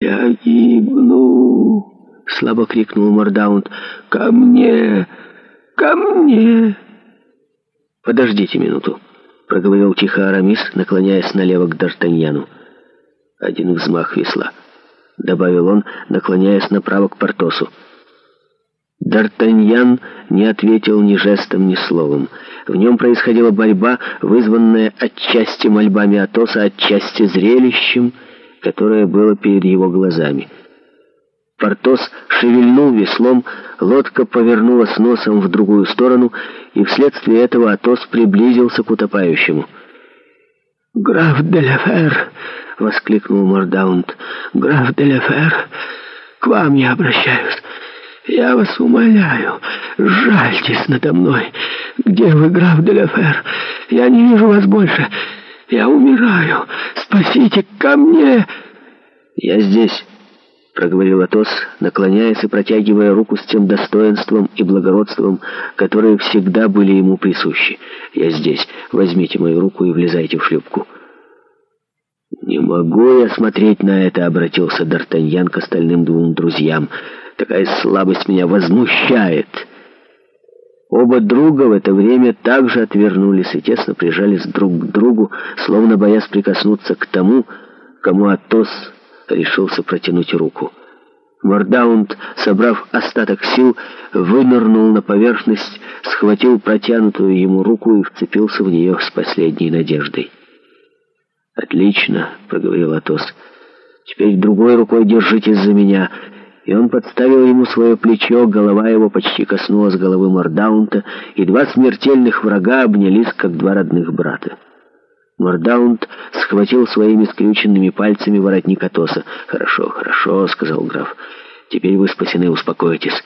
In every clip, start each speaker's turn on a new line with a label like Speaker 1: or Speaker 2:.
Speaker 1: «Я гибну!» — слабо крикнул Мордаунд. «Ко мне! Ко мне!» «Подождите минуту!» — проговорил тихо Арамис, наклоняясь налево к Д'Артаньяну. «Один взмах весла», — добавил он, наклоняясь направо к Портосу. Д'Артаньян не ответил ни жестом, ни словом. В нем происходила борьба, вызванная отчасти мольбами Атоса, отчасти зрелищем — которое было перед его глазами. Портос шевельнул веслом, лодка повернулась носом в другую сторону, и вследствие этого Атос приблизился к утопающему. «Граф Деляфер!» — воскликнул Мордаунд. «Граф Деляфер, к вам я обращаюсь. Я вас умоляю, жальтесь надо мной. Где вы, граф Деляфер? Я не вижу вас больше. Я умираю. «Спасите, ко мне!» «Я здесь», — проговорил Атос, наклоняясь и протягивая руку с тем достоинством и благородством, которые всегда были ему присущи. «Я здесь. Возьмите мою руку и влезайте в шлюпку». «Не могу я смотреть на это», — обратился Д'Артаньян к остальным двум друзьям. «Такая слабость меня возмущает». Оба друга в это время также отвернулись и тесно прижались друг к другу, словно боясь прикоснуться к тому, кому Атос решился протянуть руку. Мордаунд, собрав остаток сил, вынырнул на поверхность, схватил протянутую ему руку и вцепился в нее с последней надеждой. «Отлично», — проговорил Атос, — «теперь другой рукой держитесь за меня и он подставил ему свое плечо, голова его почти коснулась головы Мордаунта, и два смертельных врага обнялись, как два родных брата. Мордаунт схватил своими скрюченными пальцами воротник Атоса. «Хорошо, хорошо», — сказал граф, — «теперь вы спасены, успокойтесь».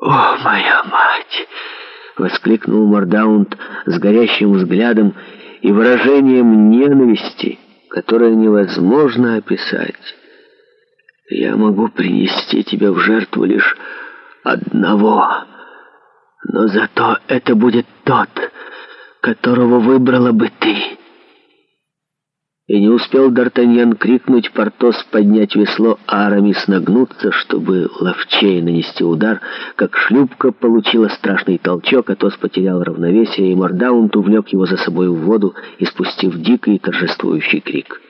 Speaker 1: «О, моя мать!» — воскликнул Мордаунт с горящим взглядом и выражением ненависти, которое невозможно описать. Я могу принести тебя в жертву лишь одного. Но зато это будет тот, которого выбрала бы ты. И не успел Д'Артаньян крикнуть Портос поднять весло, а Арамис нагнуться, чтобы ловчей нанести удар, как шлюпка получила страшный толчок, Атос потерял равновесие, и Мордаунт увлек его за собой в воду, испустив дикий торжествующий крик.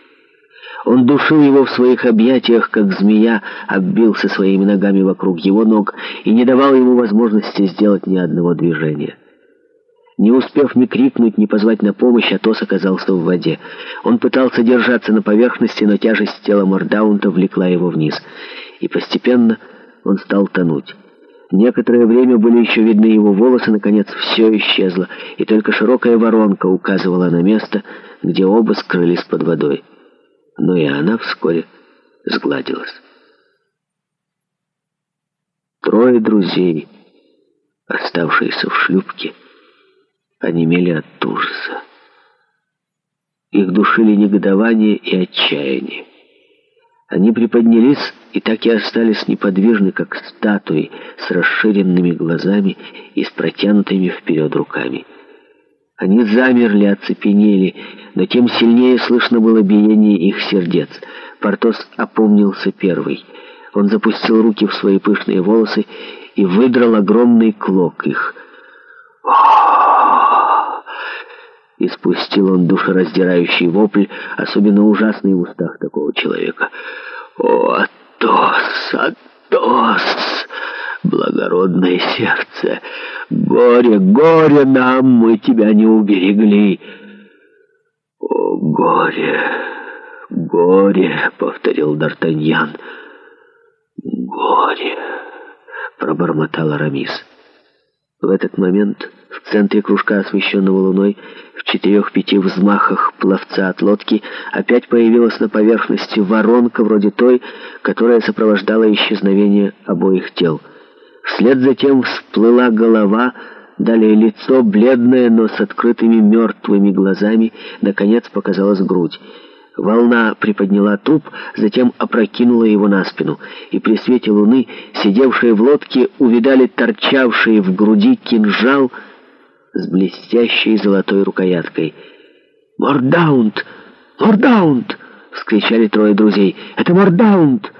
Speaker 1: Он душил его в своих объятиях, как змея, оббился своими ногами вокруг его ног и не давал ему возможности сделать ни одного движения. Не успев ни крикнуть, ни позвать на помощь, Атос оказался в воде. Он пытался держаться на поверхности, но тяжесть тела Мордаунта влекла его вниз. И постепенно он стал тонуть. Некоторое время были еще видны его волосы, наконец все исчезло, и только широкая воронка указывала на место, где оба скрылись под водой но и она вскоре сгладилась. Трое друзей, оставшиеся в шлюпке, онемели от ужаса. Их душили негодование и отчаяние. Они приподнялись и так и остались неподвижны, как статуи, с расширенными глазами и с протянутыми вперед руками. Они замерли, оцепенели, но тем сильнее слышно было биение их сердец. Портос опомнился первый. Он запустил руки в свои пышные волосы и выдрал огромный клок их. И спустил он душераздирающий вопль, особенно ужасный в устах такого человека. «О, Атос! Атос!» благородное сердце. Горе, горе нам, мы тебя не уберегли. О, горе, горе, повторил Д'Артаньян. Горе, пробормотал Арамис. В этот момент в центре кружка, освещенного луной, в четырех-пяти взмахах пловца от лодки, опять появилась на поверхности воронка вроде той, которая сопровождала исчезновение обоих тел — Вслед за тем всплыла голова, далее лицо, бледное, но с открытыми мертвыми глазами, наконец показалась грудь. Волна приподняла труп, затем опрокинула его на спину, и при свете луны сидевшие в лодке увидали торчавший в груди кинжал с блестящей золотой рукояткой. «Мордаунд! Мордаунд!» — вскричали трое друзей. «Это Мордаунд!»